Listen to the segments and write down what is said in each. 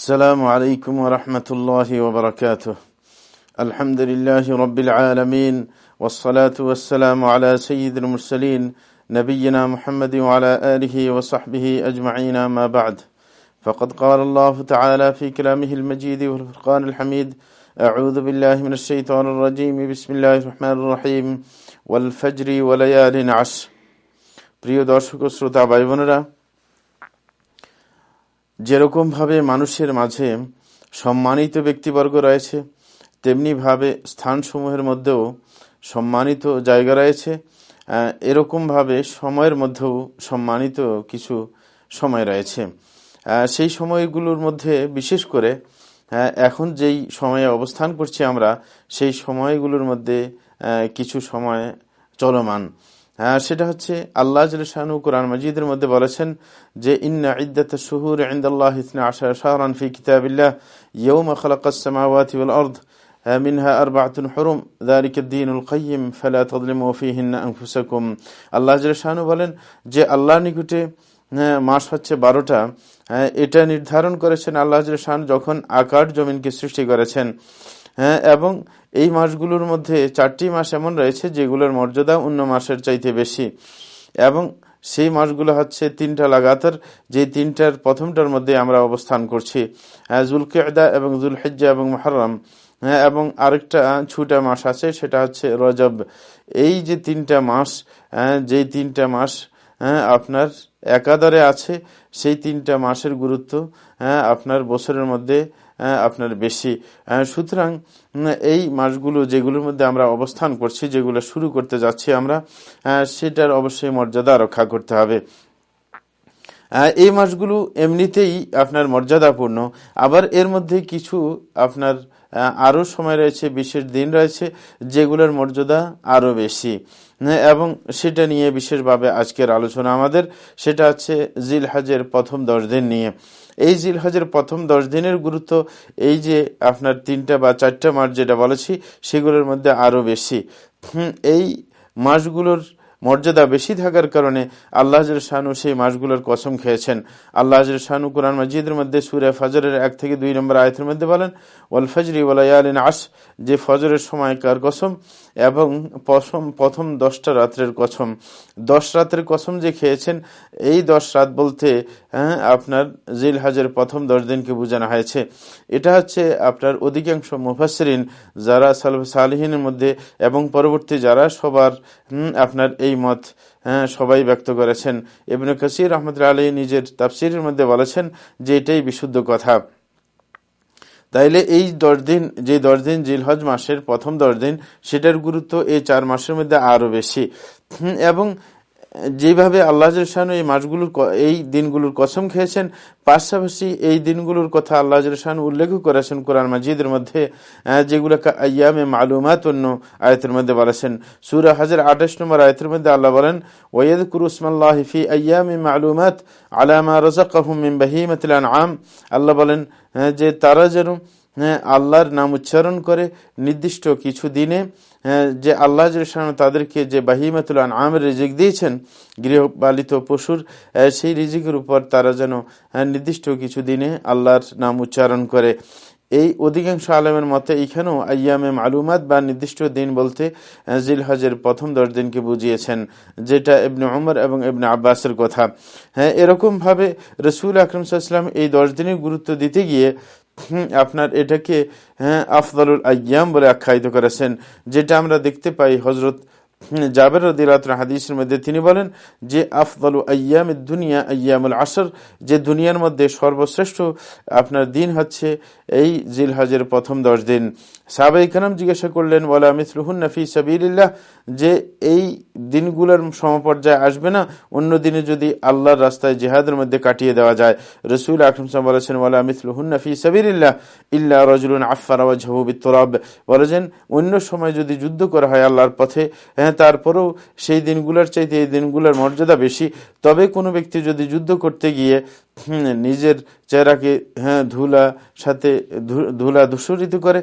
السلام عليكم ورحمة الله وبركاته الحمد لله رب العالمين والصلاة والسلام على سيد المرسلين نبينا محمد وعلى آله وصحبه أجمعين ما بعد فقد قال الله تعالى في كلامه المجيد والفرقان الحميد أعوذ بالله من الشيطان الرجيم بسم الله الرحمن الرحيم والفجر وليال عشر প্রিয় দর্শক শ্রোতা ভাই বোনেরা যেরকমভাবে মানুষের মাঝে সম্মানিত ব্যক্তিবর্গ রয়েছে, তেমনিভাবে স্থানসমূহের মধ্যেও সম্মানিত জায়গা রয়েছে এরকমভাবে সময়ের মধ্যেও সম্মানিত কিছু সময় রয়েছে। সেই সময়গুলোর মধ্যে বিশেষ করে এখন যেই সময়ে অবস্থান করছি আমরা, সেই সময়গুলোর মধ্যে কিছু সময় চলমান। হ্যাঁ, সেটা হচ্ছে আল্লাহ শাহানু কোরআন মজিদের মধ্যে বলেছেন যে, ইন্না ইদ্দাত শহুর ইন্দাল্লাহ ইসনা আশা শাহরান ফি কিতাবিল্লাহ ইয়ৌমা খালাকাসমাওয়াতি ওয়াল আরদ হ্যাঁ, মিনহা আরবাতুন হরুম দারিকদ্দিনুল কাইম ফালা তদলিমু ফিহিন্না আনফুসাকুম। আল্লাহ শাহানু বলেন যে আল্লাহর নিকটে হ্যাঁ, মাস হচ্ছে বারোটা এটা নির্ধারণ করেছেন আল্লাহ শাহান যখন আকার জমিনকে সৃষ্টি করেছেন। হ্যাঁ এবং এই মাসগুলোর মধ্যে চারটি মাস এমন রয়েছে যেগুলোর মর্যাদা অন্য মাসের চাইতে বেশি। এবং সেই মাসগুলো হচ্ছে তিনটা লাগাতার, যে তিনটার প্রথমটার মধ্যে আমরা অবস্থান করছি। হ্যাঁ জুলকেদা এবং জুল হেজ্জা এবং মহরম হ্যাঁ এবং আরেকটা ছুটা মাস আছে, সেটা হচ্ছে রজব। এই যে তিনটা মাস যেই তিনটা মাস হ্যাঁ আপনার একাধারে আছে, সেই তিনটা মাসের গুরুত্ব হ্যাঁ আপনার বছরের মধ্যে আপনার বেশি। সুতরাং এই মাসগুলো যেগুলোর মধ্যে আমরা অবস্থান করছি, যেগুলো শুরু করতে যাচ্ছি আমরা সেটার অবশ্যই মর্যাদা রক্ষা করতে হবে। এই মাসগুলো এমনিতেই আপনার মর্যাদাপূর্ণ। আবার এর মধ্যে কিছু আপনার আরও সময় রয়েছে, বিশেষ দিন রয়েছে, যেগুলোর মর্যাদা আরও বেশি। এবং সেটা নিয়ে বিশেষভাবে আজকের আলোচনা আমাদের, সেটা হচ্ছে জিল হাজের প্রথম দশ দিন নিয়ে। এই জিল হজের প্রথম দশ দিনের গুরুত্ব এই যে আপনার তিনটা বা চারটা মাস যেটা বলেছি, সেগুলোর মধ্যে আরও বেশি। এই মাসগুলোর মর্যাদা বেশি থাকার কারণে আল্লাহ শাহানু সেই মাসগুলোর কসম খেয়েছেন। আল্লাহ শাহানু কোরআন মজিদের মধ্যে সুরে ফজরের এক থেকে দুই নম্বর আয়তের মধ্যে বলেন, ওয়াল ফজরি ওয়ালায়ালিন আস যে ফজরের সময় কার কসম? এবং প্রথম প্রথম দশটা রাত্রের কসম। দশ রাতের কসম যে খেয়েছেন, এই দশ রাত বলতে হ্যাঁ আপনার জিল হাজের প্রথম দশ দিনকে বোঝানো হয়েছে। এটা হচ্ছে আপনার অধিকাংশ মুফাসরিন যারা সালহিনের মধ্যে এবং পরবর্তী যারা সবার আপনার এই মত হ্যাঁ সবাই ব্যক্ত করেছেন। এবনে কাসির রহমতুল্লা আলী নিজের তাফসিরের মধ্যে বলেছেন যে এটাই বিশুদ্ধ কথা। তাইলে এই দশ দিন, যে দশ দিন জিলহজ মাসের প্রথম দশ দিন, সেটার গুরুত্ব এই চার মাসের মধ্যে আরও বেশি। এবং যেভাবে আল্লাহ শাহানু এই মাসগুলোর এই দিনগুলোর কসম খেয়েছেন, পাশাপাশি এই দিনগুলোর কথা আল্লাহ শাহান উল্লেখ করেছেন কোরআন মাজিদের মধ্যে যেগুলোকে আয়ামে মালুমাত অন্য আয়তের মধ্যে বলেছেন। সুরা হাজার আঠাশ নম্বর আয়তের মধ্যে আল্লাহ বলেন ওয়েদ কুরুসমাল্লাহ ফি আয়ামে মালুমাত আলামা রজাকিম বাহিমতিল আম আল্লাহ বলেন যে তারা যেন আল্লাহর নাম উচ্চারণ করে নির্দিষ্ট কিছু দিনে যে আল্লাহ তাদেরকে যে বাহিমাতুল আমের রিজিক দিয়েছেন, গৃহপালিত পশুর সেই রিজিকের উপর তারা যেন নির্দিষ্ট কিছু দিনে আল্লাহর নাম উচ্চারণ করে। এই অধিকাংশ আলমের মতে এখানেও আয়ামে মালুমাত বা নির্দিষ্ট দিন বলতে জিল হজের প্রথম দশ দিনকে বুঝিয়েছেন, যেটা এবনে উমর এবং এবনে আব্বাসের কথা। হ্যাঁ এরকমভাবে রসুল আকরম সাল্লাম এই দশ দিনের গুরুত্ব দিতে গিয়ে আপনার এটাকে হ্যাঁ আফদারুল আয়াম বলে আখ্যায়িত করেছেন যেটা আমরা দেখতে পাই হজরত জাবের হাদিসের মধ্যে তিনি বলেন যে, আফদল আয়াম দুনিয়া আয়ামুল আসর যে দুনিয়ার মধ্যে সর্বশ্রেষ্ঠ আপনার দিন হচ্ছে এই জিলহাজের প্রথম দশ দিন। সাবাই কানাম জিজ্ঞাসা করলেন, ওয়ালা মিসলুহুন নফি সাবিল্লাহ যে, এই দিনগুলোর সমপর্যায়ে আসবে না, অন্য দিনে যদি আল্লাহর রাস্তায় জেহাদের মধ্যে কাটিয়ে দেওয়া যায়। রসুল আকরম বলেছেন, ওয়ালা মিসলুহুন নফি সাবিল্লাহ ইল্লা রজুলুন আফারা ঝহুবিত্তরাব বলেছেন, অন্য সময় যদি যুদ্ধ করা হয় আল্লাহর পথে হ্যাঁ তারপরেও সেই দিনগুলোর চাইতে এই দিনগুলোর মর্যাদা বেশি। তবে কোনো ব্যক্তি যদি যুদ্ধ করতে গিয়ে নিজের চেহারাকে হ্যাঁ ধুলা সাথে ধুলা দূষরিত করে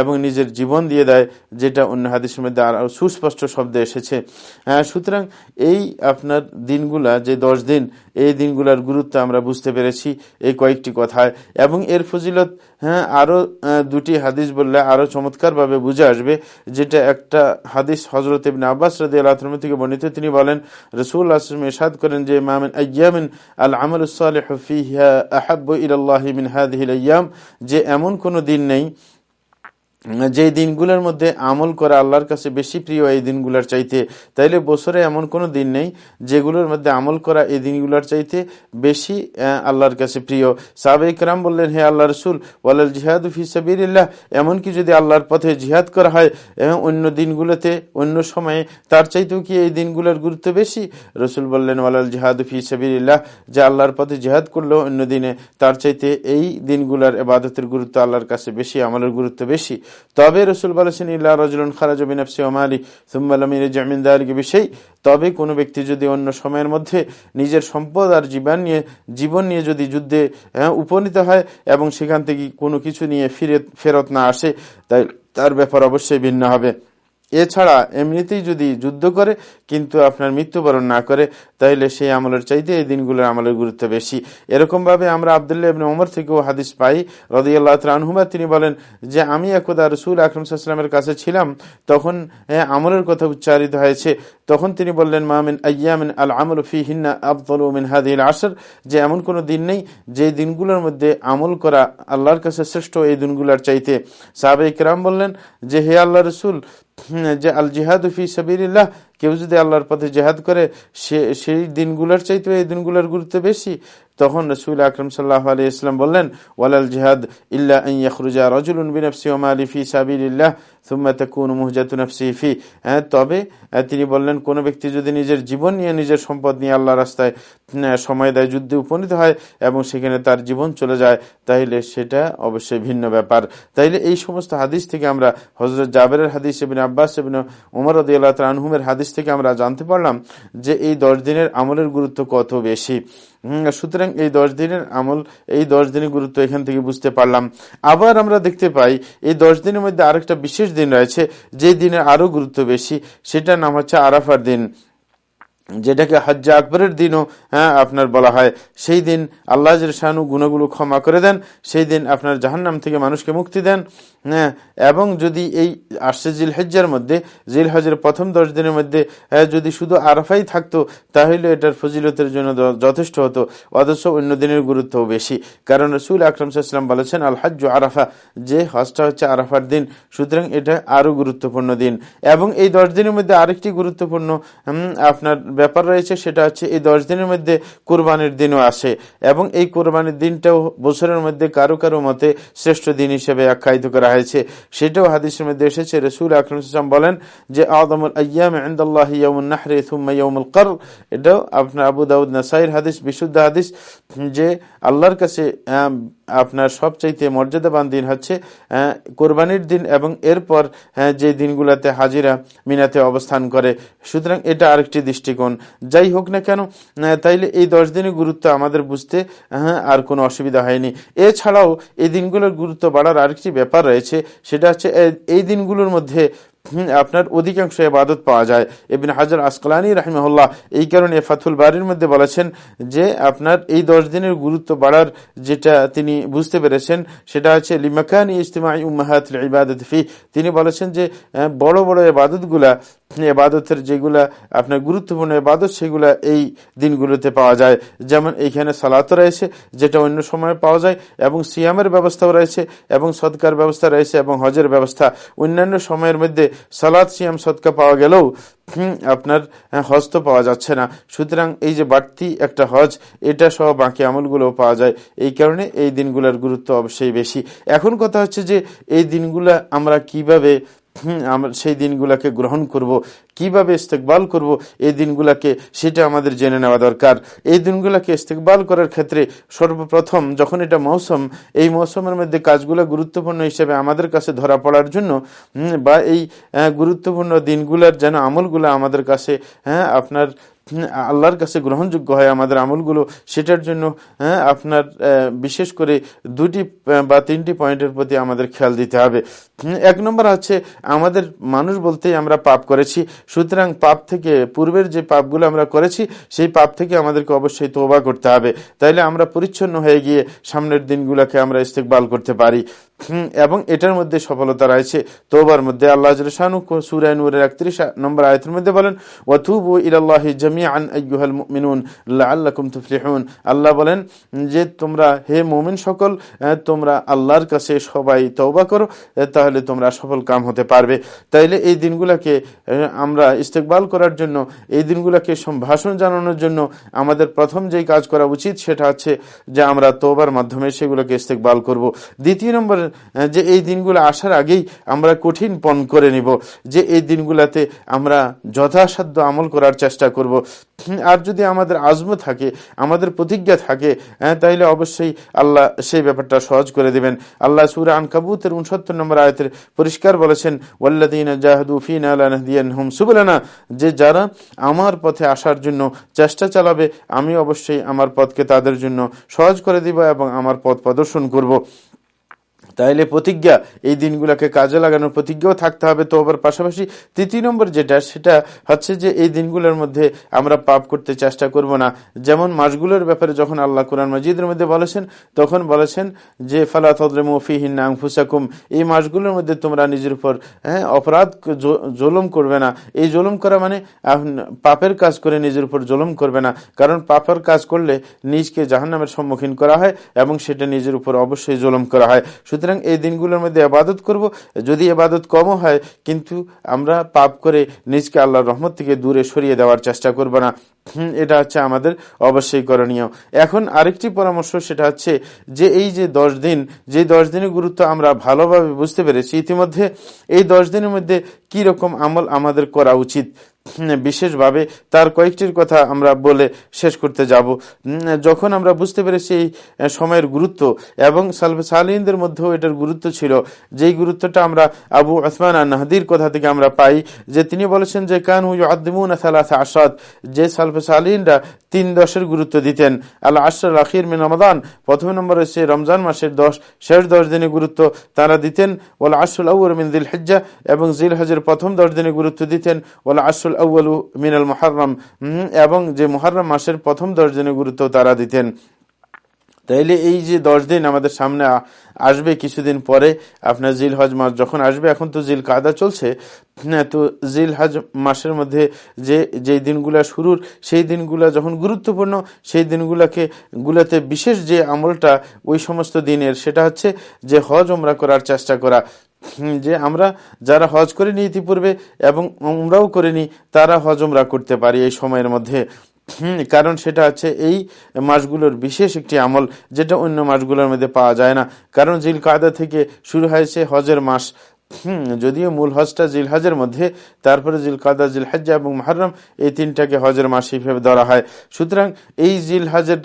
এবং নিজের জীবন দিয়ে দেয়, যেটা অন্য হাদিসের মধ্যে আর সুস্পষ্ট শব্দে এসেছে। সুতরাং এই আপনার দিনগুলা, যে দশ দিন, এই দিনগুলার গুরুত্ব আমরা বুঝতে পেরেছি এই কয়েকটি কথায়। এবং এর ফজিলত হ্যাঁ আরও দুটি হাদিস বললে আরও চমৎকারভাবে বুঝে আসবে, যেটা একটা হাদিস হজরত ইবিন আব্বাস রাদি আল্লাহ থেকে বর্ণিত। তিনি বলেন রসুল আসলাম এরশাদ করেন যে মামিন আয়ামিন আল আমল আহাব্ব ইলাল্লাহিমিন হাদিহিল আয়াম যে এমন কোনো দিন নেই যে দিনগুলোর মধ্যে আমল করা আল্লাহর কাছে বেশি প্রিয় এই দিনগুলোর চাইতে, তাইলে বছরে এমন কোনো দিন নেই যেগুলোর মধ্যে আমল করা এই দিনগুলোর চাইতে বেশি আল্লাহর কাছে প্রিয়। সাবেকরাম বললেন, হে আল্লাহ রসুল, ওয়ালাল জিহাদ ফিসাবিল্লাহ এমনকি যদি আল্লাহর পথে জিহাদ করা হয়, এবং অন্য দিনগুলোতে, অন্য সময়ে, তার চাইতেও কি এই দিনগুলোর গুরুত্ব বেশি? রসুল বললেন, ওয়ালাল জিহাদ ফিসাবিল্লাহ যে আল্লাহর পথে জিহাদ করল অন্য দিনে, তার চাইতে এই দিনগুলোর এবাদতের গুরুত্ব আল্লাহর কাছে বেশি, আমলের গুরুত্ব বেশি। তবে রসুল বলেছেন ইল্লা রজুলন খারাজবিনফসি ওমালি সুম্মালামির বিষয় তবে কোনো ব্যক্তি যদি অন্য সময়ের মধ্যে নিজের সম্পদ আর জীবন নিয়ে জীবন নিয়ে যদি যুদ্ধে হ্যাঁ, উপনীত হয় এবং সেখান থেকে কোনো কিছু নিয়ে ফিরে ফেরত না আসে তাই তার ব্যাপার অবশ্যই ভিন্ন হবে। এছাড়া এমনিতেই যদি যুদ্ধ করে, কিন্তু আপনার মৃত্যুবরণ না করে তাহলে সেই আমলের চাইতে এই দিনগুলোর আমলের গুরুত্ব বেশি। এরকমভাবে আমরা আবদুল্লাহ ইবনে ওমর থেকেও হাদিস পাই, রদিয়াল্লাহ আনহুমা, তিনি বলেন যে, আমি একদা রসুল আকরম সাল্লামের কাছে ছিলাম, তখন আমলের কথা উচ্চারিত হয়েছে। তখন তিনি বললেন মামিন আয়ামিন আল আমল ফি হিন্না আবদুলমিন হাদিল আসর যে, এমন কোনো দিন নেই যে দিনগুলোর মধ্যে আমল করা আল্লাহর কাছে শ্রেষ্ঠ এই দিনগুলোর চাইতে। সাহাবে ইকরাম বললেন যে, হে আল্লাহ রসুল যে আল জিহাদ ফি সাবিল্লাহ কেউ যদি আল্লাহর পথে জেহাদ করে, সে সেই দিনগুলোর চাইতে এই দিনগুলোর গুরুত্ব বেশি। তখন রসুল আকরম সাল্লাহ ইসলাম বললেন, ওয়ালাল জিহাদ ইল্লা ইয়খরুজা রজুলুন বিনফসি ওমালি ফি সাবিল্লাহ হ্যাঁ তবে তিনি বললেন, কোন ব্যক্তি যদি নিজের জীবন নিয়ে, নিজের সম্পদ নিয়ে আল্লাহ রাস্তায় সময় দেয়, যুদ্ধে উপনীত হয় এবং সেখানে তার জীবন চলে যায় তাহলে সেটা অবশ্যই ভিন্ন ব্যাপার। তাইলে এই সমস্ত হাদিস থেকে আমরা হজরত জাবেরের হাদিস এবিন আব্বাস এবিন উমর আল্লাহ আনহুমের হাদিস থেকে আমরা জানতে পারলাম যে এই দশ দিনের আমলের গুরুত্ব কত বেশি। সুতরাং এই দশ দিনের আমল, এই দশ দিনের গুরুত্ব এখান থেকে বুঝতে পারলাম। আবার আমরা দেখতে পাই, এই দশ দিনের মধ্যে আরেকটা বিশেষ দিন রয়েছে, যে দিনের আরও গুরুত্ব বেশি, সেটার নাম হচ্ছে আরাফার দিন। যেটাকে হজ্জা আকবরের দিনও হ্যাঁ আপনার বলা হয়, সেই দিন আল্লাহ শাহানু গুণগুলো ক্ষমা করে দেন, সেই দিন আপনার জাহান্নাম থেকে মানুষকে মুক্তি দেন হ্যাঁ এবং যদি এই আসছে জিল হেজ্জার মধ্যে জিল হজের প্রথম দশ দিনের মধ্যে যদি শুধু আরাফাই থাকতো, তাহলে এটার ফজিলতের জন্য যথেষ্ট হতো, অথচ অন্য দিনের গুরুত্বও বেশি। কারণ রসুল আকরম সাল্লাম বলেছেন আল হজ্জ আরাফা, যে হজটা হচ্ছে আরাফার দিন, সুতরাং এটা আরও গুরুত্বপূর্ণ দিন। এবং এই দশ দিনের মধ্যে আরেকটি গুরুত্বপূর্ণ আপনার ব্যাপার রয়েছে সেটা হচ্ছে এই দশ দিনের মধ্যে কোরবানির দিনও আসে এবং এই কোরবানির দিনটাও বছরের মধ্যে কারও কারও মতে শ্রেষ্ঠ দিন হিসেবে আখ্যায়িত করা হয়েছে। সেটাও হাদিসের মধ্যে এসেছে। রসুল আকরম বলেন যে আদমুল কর এটাও আপনার আবু দাউদ নাসাইর হাদিস, বিশুদ্ধ হাদিস যে, আল্লাহর কাছে আপনার সবচাইতে মর্যাদাবান দিন হচ্ছে কোরবানির দিন এবং এরপর যে দিনগুলোতে হাজিরা মিনাতে অবস্থান করে। সুতরাং এটা আরেকটি দৃষ্টিকোণ। যাই হোক না কেন তাইলে এই দশ দিনের গুরুত্ব আমাদের বুঝতে আর কোনো অসুবিধা হয়নি। এছাড়াও এই দিনগুলোর গুরুত্ব বাড়ার আরেকটি ব্যাপার রয়েছে, সেটা হচ্ছে এই দিনগুলোর মধ্যে আপনার অধিকাংশ এবাদত পাওয়া যায়। এবিন হাজার আসকালানি রাহিমহল্লা এই কারণে ফাথুল বাড়ির মধ্যে বলেছেন যে, আপনার এই দশ দিনের গুরুত্ব বাড়ার যেটা তিনি বুঝতে পেরেছেন, সেটা হচ্ছে, লিমাকান ইজতেমাই উম্মাহাত ইবাদত ফি। তিনি বলেছেন যে বড় বড় এবাদতগুলা এবাদতের যেগুলা, আপনার গুরুত্বপূর্ণ এবাদত সেগুলা এই দিনগুলোতে পাওয়া যায়। যেমন এইখানে সালাত রয়েছে, যেটা অন্য সময় পাওয়া যায়, এবং সিয়ামের ব্যবস্থাও রয়েছে, এবং সৎকার ব্যবস্থা রয়েছে, এবং হজের ব্যবস্থা। অন্যান্য সময়ের মধ্যে সালাদ সিয়াম সৎকা পাওয়া গেলেও আপনার হজ তো পাওয়া যাচ্ছে না। সুতরাং এই যে বাড়তি একটা হজ এটা সহ বাকি আমলগুলো পাওয়া যায়। এই কারণে এই দিনগুলোর গুরুত্ব অবশ্যই বেশি। এখন কথা হচ্ছে যে, এই দিনগুলো আমরা কীভাবে আমরা সেই দিনগুলাকে গ্রহণ করব, কীভাবে ইস্তেকবাল করব, এই দিনগুলাকে সেটা আমাদের জেনে নেওয়া দরকার। এই দিনগুলাকে ইস্তেকবাল করার ক্ষেত্রে সর্বপ্রথম যখন এটা মৌসুম, এই মৌসুমের মধ্যে কাজগুলো গুরুত্বপূর্ণ হিসেবে আমাদের কাছে ধরা পড়ার জন্য বা এই গুরুত্বপূর্ণ দিনগুলোর যেন আমলগুলো আমাদের কাছে হ্যাঁ আপনার আল্লাহর কাছে গ্রহণযোগ্য হয় আমাদের আমলগুলো সেটার জন্য হ্যাঁ, আপনার বিশেষ করে দুটি বা তিনটি পয়েন্টের প্রতি আমাদের খেয়াল দিতে হবে। এক নম্বর হচ্ছে আমাদের মানুষ বলতেই আমরা পাপ করেছি সুতরাং পাপ থেকে পূর্বের যে পাপগুলো আমরা করেছি সেই পাপ থেকে আমাদেরকে অবশ্যই তোবা করতে হবে। তাইলে আমরা পরিচ্ছন্ন হয়ে গিয়ে সামনের দিনগুলোকে আমরা ইস্তেকবাল করতে পারি। এবং এটার মধ্যে সফলতা রয়েছে। তোবার মধ্যে আল্লাহ সুরায় নূরের একত্রিশ নম্বর আয়তের মধ্যে বলেন ওয়াতুবু ইলাল্লাহি জামিআন আইয়ুহাল মুমিনুন লাআল্লাকুম তুফলিহুন আল্লাহ বলেন যে তোমরা হে মুমিন সকল তোমরা আল্লাহর কাছে সবাই তওবা করো তাহলে তোমরা সফল কাম হতে পারবে। তাইলে এই দিনগুলোকে আমরা ইস্তেকবাল করার জন্য, এই দিনগুলোকে ভাষণ জানানোর জন্য আমাদের প্রথম যেই কাজ করা উচিত সেটা হচ্ছে যে আমরা তোবার মাধ্যমে সেগুলোকে ইস্তেকবাল করব। দ্বিতীয় নম্বর যে এই দিনগুলো আসার আগেই আমরা কঠিন পণ করে নিব, যে এই দিনগুলাতে আমরা যথাসাধ্য আমল করার চেষ্টা করব। আর যদি আমাদের আজম থাকে, আমাদের প্রতিজ্ঞা থাকে তাইলে অবশ্যই আল্লাহ সেই ব্যাপারটা সহজ করে দেবেন। আল্লাহ সুরা আন কাবুতের উনসত্তর নম্বর আয়তের পরিষ্কার বলেছেন ওয়াল্লাদিন সুবলানা যে যারা আমার পথে আসার জন্য চেষ্টা চালাবে, আমি অবশ্যই আমার পথকে তাদের জন্য সহজ করে দিব এবং আমার পথ প্রদর্শন করব। তাইলে প্রতিজ্ঞা, এই দিনগুলোকে কাজে লাগানোর প্রতিজ্ঞাও থাকতে হবে তো আবার পাশাপাশি। তৃতীয় নম্বর যেটা, সেটা হচ্ছে যে এই দিনগুলোর মধ্যে আমরা পাপ করতে চেষ্টা করব না। যেমন মাসগুলোর ব্যাপারে যখন আল্লাহ কোরআন মজিদের মধ্যে বলেছেন, তখন বলেছেন যে, ফালা তদ্রেমফিহিন ফুসাকুম এই মাসগুলোর মধ্যে তোমরা নিজের উপর হ্যাঁ অপরাধ জুলুম করবে না। এই জুলুম করা মানে পাপের কাজ করে নিজের উপর জুলুম করবে না। কারণ পাপের কাজ করলে নিজকে জাহান্নামের সম্মুখীন করা হয় এবং সেটা নিজের উপর অবশ্যই জুলুম করা হয়। সুতরাং এই দিনগুলোর মধ্যে আবাদত করব। যদি আবাদত কমও হয়, কিন্তু আমরা পাপ করে নিজকে আল্লাহর রহমত থেকে দূরে সরিয়ে দেওয়ার চেষ্টা করব না। এটা হচ্ছে আমাদের অবশ্যই করণীয়। এখন আরেকটি পরামর্শ, সেটা হচ্ছে যে এই যে দশ দিন, যে দশ দিনের গুরুত্ব আমরা ভালোভাবে বুঝতে পেরেছি, ইতিমধ্যে এই দশ দিনের মধ্যে কি রকম আমল আমাদের করা উচিত বিশেষভাবে তার কয়েকটির কথা আমরা বলে শেষ করতে যাব। যখন আমরা বুঝতে পেরেছি এই সময়ের গুরুত্ব, এবং সালিনদের মধ্যেও এটার গুরুত্ব ছিল, যেই গুরুত্বটা আমরা আবু আসমান নাহদির কথা থেকে আমরা পাই, যে তিনি বলেছেন যে কান আদিমুন আসাদ যে সালফে সালিনরা তিন দশের গুরুত্ব দিতেন। আল্লাহ আশরাল আখির মিন রমাদান, প্রথম নম্বর হচ্ছে রমজান মাসের দশ, শেষ দশ দিনের গুরুত্ব তারা দিতেন। ওলা আশুল আউর মিন দিল হেজ্জা এবং জিল হজের প্রথম দশ দিনের গুরুত্ব দিতেন। ওলা আশুল আউ্লু মিনাল মহারম এবং যে মহারম মাসের প্রথম দশ দিনের গুরুত্ব তারা দিতেন। তাইলে এই যে দশ দিন আমাদের সামনে আসবে কিছুদিন পরে, আপনার জিল হজ মাস যখন আসবে, এখন তো জিল কাদা চলছে তো জিল হজ মাসের মধ্যে যে, যেই দিনগুলা শুরুর, সেই দিনগুলা যখন গুরুত্বপূর্ণ, সেই দিনগুলাকে, গুলাতে বিশেষ যে আমলটা ওই সমস্ত দিনের, সেটা হচ্ছে যে হজ ওমরা করার চেষ্টা করা। যে আমরা যারা হজ করিনি ইতিপূর্বে এবং আমরাও করিনি, তারা হজ ওমরা করতে পারি এই সময়ের মধ্যে। কারণ সেটা হচ্ছে এই মাসগুলোর বিশেষ একটি আমল যেটা অন্য মাসগুলোর মধ্যে পাওয়া যায় না। কারণ জিল কায়দা থেকে শুরু হয়েছে হজের মাস। যদিও মূল হজটা জিল হজের মধ্যে, তারপরে জিল কাদা জিল হজ্জা এবং মাহরম এই তিনটাকে হজের মাস হিসেবে ধরা হয়। সুতরাং এই জিল হজের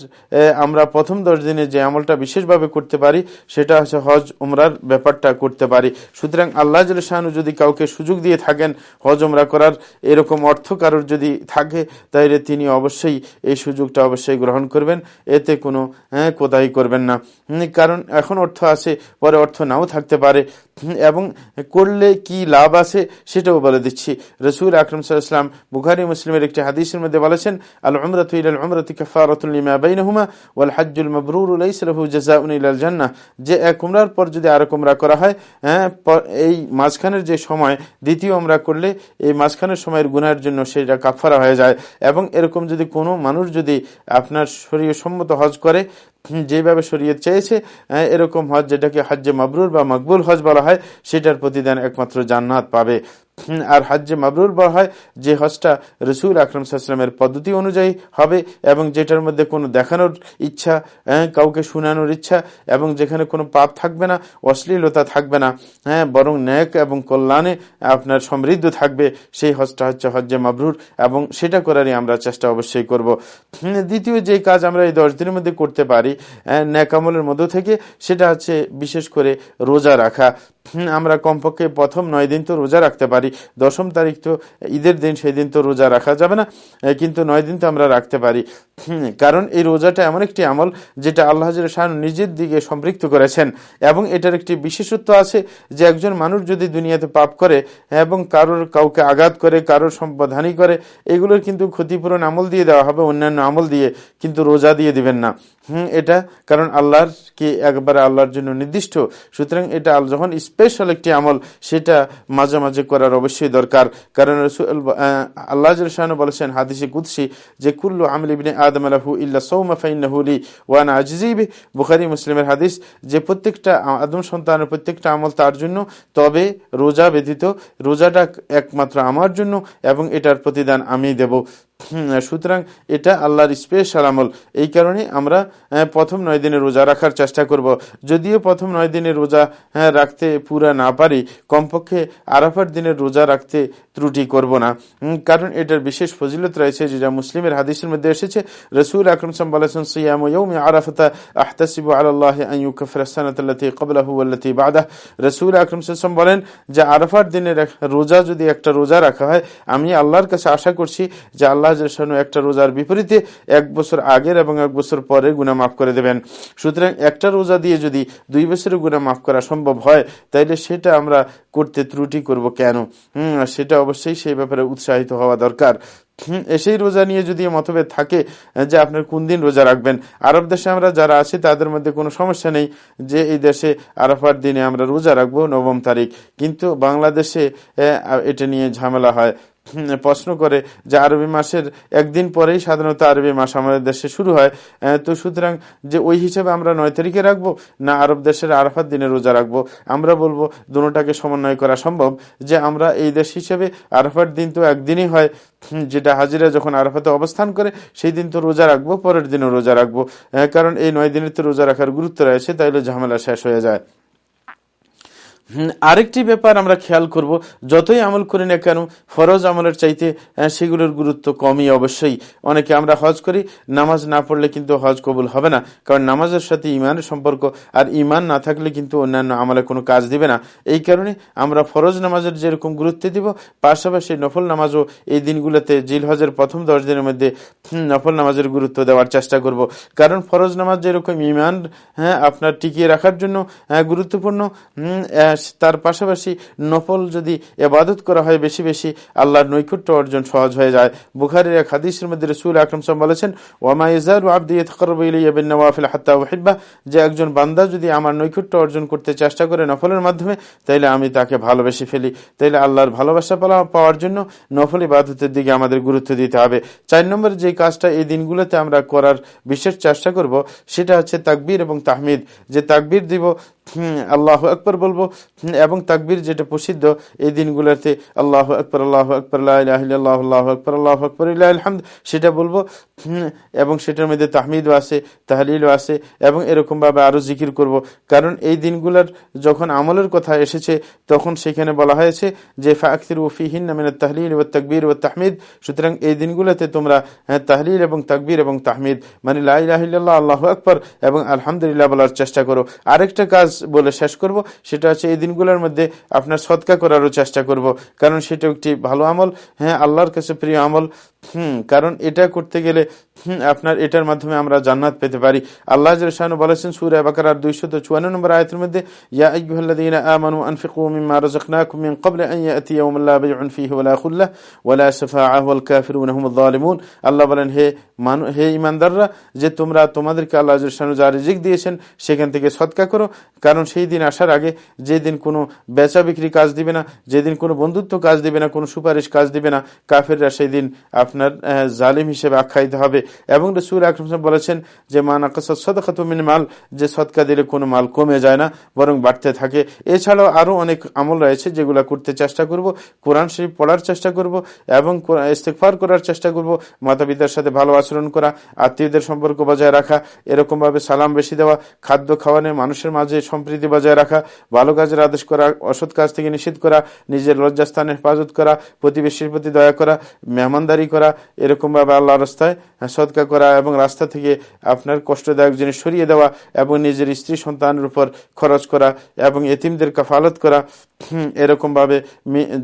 আমরা প্রথম দশ দিনে যে আমলটা বিশেষভাবে করতে পারি, সেটা হচ্ছে হজ উমরার ব্যাপারটা করতে পারি। সুতরাং আল্লাহ শাহানু যদি কাউকে সুযোগ দিয়ে থাকেন হজ উমরা করার, এরকম অর্থ কারোর যদি থাকে, তাইলে তিনি অবশ্যই এই সুযোগটা অবশ্যই গ্রহণ করবেন। এতে কোনো কোথায় করবেন না। কারণ এখন অর্থ আছে, পরে অর্থ নাও থাকতে পারে। এবং করলে কি লাভ আছে সেটাও বলে দিচ্ছি। রসুল আকরম সাল্লাম বুখারি মুসলিমের একটি হাদিসের মধ্যে বলেছেন আল উমরত ইল উমরতি কাফারতুল্লিমা বাইনহুমা ওয়াল হাজ্জুল মবরুর লাইসলাহু জাযাউন ইলাল জান্নাহ। যে এক উমরার পর যদি আরেক উমরা করা হয় হ্যাঁ এই মাঝখানের যে সময়, দ্বিতীয় উমরা করলে এই মাঝখানের সময়ের গুনার জন্য সেটা কাফারা হয়ে যায়। এবং এরকম যদি কোনো মানুষ যদি আপনার শরীর সম্মত হজ করে যেভাবে শরীয়ত চেয়েছে এরকম হজ যেটাকে হজ্জে মাবরুর বা মকবুল হজ বলা হয়, সেটার প্রতিদান একমাত্র জান্নাত পাবে। আর হাজ্যে মাবরুর বলা হয় যে হজটা রসুল আকরম সাল্লামের পদ্ধতি অনুযায়ী হবে এবং যেটার মধ্যে কোনো দেখানোর ইচ্ছা কাউকে শুনানোর ইচ্ছা এবং যেখানে কোনো পাপ থাকবে না, অশ্লীলতা থাকবে না হ্যাঁ বরং ন্যাক এবং কল্যাণে আপনার সমৃদ্ধ থাকবে, সেই হজটা হচ্ছে হজ্জে মাবরুর এবং সেটা করারই আমরা চেষ্টা অবশ্যই করব। দ্বিতীয় যে কাজ আমরা এই দশ দিনের মধ্যে করতে পারি ন্যাকামলের মধ্য থেকে, সেটা হচ্ছে বিশেষ করে রোজা রাখা। আমরা কমপক্ষে প্রথম নয় দিন তো রোজা রাখতে পারি পারি দশম তারিখ তো, ঈদের দিন, সেই দিন তো রোজা রাখা যাবে না কিন্তু নয় দিন তো আমরা রাখতে পারি। কারণ এই রোজাটা এমন একটি আমল যেটা আল্লাহ শাহ নিজের দিকে সম্পৃক্ত করেছেন এবং এটার একটি বিশেষত্ব আছে যে একজন মানুষ যদি দুনিয়াতে পাপ করে এবং কারোর কাউকে আঘাত করে, কারোর সম্পদহানি করে, এগুলোর কিন্তু ক্ষতিপূরণ আমল দিয়ে দেওয়া হবে, অন্যান্য আমল দিয়ে, কিন্তু রোজা দিয়ে দিবেন না। হুম, এটা কারণ আল্লাহর কি একবারে আল্লাহর জন্য নির্দিষ্ট। সুতরাং এটা যখন স্পেশাল একটি আমল, সেটা মাঝে মাঝে করার অবশ্যই দরকার। কারণ আল্লাহ বলেছেন হাদিসে কুদ্সি যে, কুল্লু আমল ইবিনে আদম আলাহু ইল্লা সৌমা ফাইনাহুলি ওয়ান আজিজিবি বুখারি, মুসলিমের হাদিস যে, প্রত্যেকটা আদম সন্তানের প্রত্যেকটা আমল তার জন্য, তবে রোজা ব্যতীত রোজাটা একমাত্র আমার জন্য এবং এটার প্রতিদান আমি দেব। সুতরাং এটা আল্লাহর স্পেশাল আমল। এই কারণে আমরা প্রথম নয় দিনে রোজা রাখার চেষ্টা করব। যদিও প্রথম নয় দিনে রোজা রাখতে পুরা না পারি, কমপক্ষে আরাফার দিনের রোজা রাখতে ত্রুটি করব না। কারণ এটার বিশেষ ফজিলত রয়েছে, যেটা মুসলিমের হাদিসের মধ্যে এসেছে, রসুল আকরম সাম বলেছেন আহতাসিব আল্লাহ কফরাসানাতি কবলাহু বাদাহ। রসুল আকরম সাম বলেন যে আরাফার দিনের রোজা যদি একটা রোজা রাখা হয়, আমি আল্লাহর কাছে আশা করছি যে আল্লাহ একটা রোজার বিপরীতে এক বছর আগের এবং এক বছর পরে গুণা মাফ করে দেবেন। সুতরাং একটা রোজা দিয়ে যদি দুই বছরের গুণা মাফ করা সম্ভব হয়, তাইলে সেটা আমরা করতে ত্রুটি করব কেন? হম সেটা অবশ্যই সেই ব্যাপারে উৎসাহিত হওয়া দরকার। সেই রোজা নিয়ে যদি মতভেদ থাকে যে আপনার কোন দিন রোজা রাখবেন? আরব দেশে আমরা যারা আছি, তাদের মধ্যে কোনো সমস্যা নেই যে এই দেশে আরাফার দিনে আমরা রোজা রাখব নবম তারিখ। কিন্তু বাংলাদেশে এটা নিয়ে ঝামেলা হয়। প্রশ্ন করে যে আরবি মাসের একদিন পরেই সাধারণত আরবি মাস আমাদের দেশে শুরু হয়। তো সুতরাং যে ওই হিসেবে আমরা নয় তারিখে রাখব না আরব দেশের আরাফাত দিনে রোজা রাখব? আমরা বলব দুটাকে সমন্বয় করা সম্ভব যে আমরা এই দেশ হিসেবে আরাফার দিন তো একদিনই হয়। যেটা হাজিরা যখন আরাফাতে অবস্থান করে, সেই দিন তো রোজা রাখব, পরের দিনও রোজা রাখব। কারণ এই নয় দিনের তো রোজা রাখার গুরুত্ব রয়েছে, তাইলে ঝামেলা শেষ হয়ে যায়। আরেকটি ব্যাপার আমরা খেয়াল করব, যতই আমল করি না কেন, ফরজ আমলের চাইতে সেগুলোর গুরুত্ব কমই অবশ্যই। অনেকে আমরা হজ করি, নামাজ না পড়লে কিন্তু হজ কবুল হবে না, কারণ নামাজের সাথে ইমানের সম্পর্ক, আর ইমান না থাকলে কিন্তু অন্যান্য আমলে কোনো কাজ দিবে না। এই কারণে আমরা ফরজ নামাজের যেরকম গুরুত্ব দিব, পাশাপাশি নফল নামাজও এই দিনগুলোতে জিল হজের প্রথম দশ দিনের মধ্যে নফল নামাজের গুরুত্ব দেওয়ার চেষ্টা করব। কারণ ফরজ নামাজ যেরকম ইমান হ্যাঁ আপনার টিকিয়ে রাখার জন্য গুরুত্বপূর্ণ তার পাশাপাশি নফল যদি এবাদত করা হয় বেশি বেশি, আল্লাহর নৈকুট্য অর্জন সহজ হয়ে যায়। বুখারের এক হাদিসের মধ্যে রসুল আকরম সাম বলেছেন ওয়ামাইজার হাত্তা যে একজন বান্দা যদি আমার নৈকুট্য অর্জন করতে চেষ্টা করে নফলের মাধ্যমে, তাইলে আমি তাকে ভালোবেসে ফেলি। তাইলে আল্লাহর ভালোবাসা পাওয়ার জন্য নফল ইবাদতের দিকে আমাদের গুরুত্ব দিতে হবে। চার নম্বর যে কাজটা এই দিনগুলোতে আমরা করার বিশেষ চেষ্টা করব, সেটা হচ্ছে তাকবির এবং তাহমিদ। যে তাকবির দিব আল্লাহ আকবর বলব। এবং তাকবির যেটা প্রসিদ্ধ, এই দিনগুলোতে আল্লাহ আকবর আল্লাহ আকবর আল্লাহ আল্লাহ আকবর আল্লাহ আকবর আলহামদ সেটা বলব। এবং সেটার মধ্যে তাহমিদও আছে, তাহলিলও আছে, এবং এরকমভাবে আরও জিকির করব। কারণ এই দিনগুলোর যখন আমলের কথা এসেছে, তখন সেখানে বলা হয়েছে যে ফাকির ওফিহিন নামিনা তাহলিল ও তাকবির ও তাহমিদ। সুতরাং এই দিনগুলোতে তোমরা তাহলিল এবং তাকবির এবং তাহমিদ মানে লাহ আল্লাহ আকবর, এবং আলহামদুলিল্লাহ বলার চেষ্টা করো। আরেকটা কাজ বলে শেষ করব। সেটা হচ্ছে এই দিনগুলোর মধ্যে আপনার সৎকা করারও চেষ্টা করব। কারণ সেটা একটি ভালো আমল। হ্যাঁ আল্লাহর কাছে প্রিয় আমল। হুম, কারণ এটা করতে গেলে আপনার এটার মাধ্যমে আমরা জান্নাত পেতে পারি। আল্লাহ শাহানু বলেছেন, সুরা বাকার দুইশত চুয়ান্ন নম্বর আয়তের মধ্যে আল্লাহ বলেন, হে হে ঈমানদাররা, যে তোমরা তোমাদেরকে আল্লাহ শাহানু যা রিজিক দিয়েছেন, সেখান থেকে সদকা করো। কারণ সেই দিন আসার আগে যেদিন কোনো বেচা বিক্রি কাজ দিবে না যেদিন কোনো বন্ধুত্ব কাজ দিবে না, কোনো সুপারিশ কাজ দিবে না, কাফেররা সেই দিন আপনার জালিম হিসেবে আখ্যায়িত হবে। এবং রসুল আকরম বলেছেন যে মান সদকাতমিন মাল যে সৎকা দিলে কোনো মাল কমে যায় না, বরং বাড়তে থাকে। এছাড়াও আরও অনেক আমল রয়েছে যেগুলো করতে চেষ্টা করব, কোরআন শরীফ পড়ার চেষ্টা করব, এবং ইস্তেকফার করার চেষ্টা করব মাতা পিতার সাথে ভালো আচরণ করা, আত্মীয়দের সম্পর্ক বজায় রাখা, এরকমভাবে সালাম বেশি দেওয়া, খাদ্য খাওয়ানো মানুষের মাঝে সম্প্রীতি বজায় রাখা, ভালো কাজের আদেশ করা, অসৎ কাজ থেকে নিষেধ করা, নিজের লজ্জাস্থানে হেফাজত করা, প্রতিবেশীর প্রতি দয়া করা, মেহমানদারি করা করা এরকমভাবে আল্লাহ রাস্তায় সদকা করা এবং রাস্তা থেকে আপনার কষ্টদায়ক জিনিস সরিয়ে দেওয়া এবং নিজের স্ত্রী সন্তানের উপর খরচ করা এবং এতিমদের কাফালত করা এরকমভাবে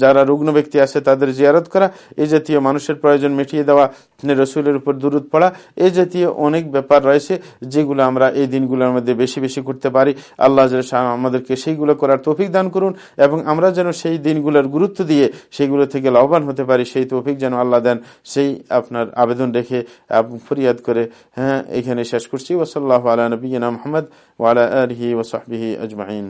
যারা রুগ্ন ব্যক্তি আছে তাদের জিয়ারত করা, এই জাতীয় মানুষের প্রয়োজন মিটিয়ে দেওয়া রসুলের উপর দূরত পড়া, এই জাতীয় অনেক ব্যাপার রয়েছে যেগুলো আমরা এই দিনগুলোর মধ্যে বেশি বেশি করতে পারি। আল্লাহ আমাদেরকে সেইগুলো করার তৌফিক দান করুন এবং আমরা যেন সেই দিনগুলোর গুরুত্ব দিয়ে সেইগুলো থেকে লাভবান হতে পারি, সেই তৌফিক যেন আল্লাহ দেন। সেই আপনার আবেদন রেখে ফরিয়াদ করে হ্যাঁ এখানে শেষ করছি। ওসল্লাহ আলা নবীনা মোহাম্মদ ওয়ালা আলহি ওসাহবিহি আজমাইন।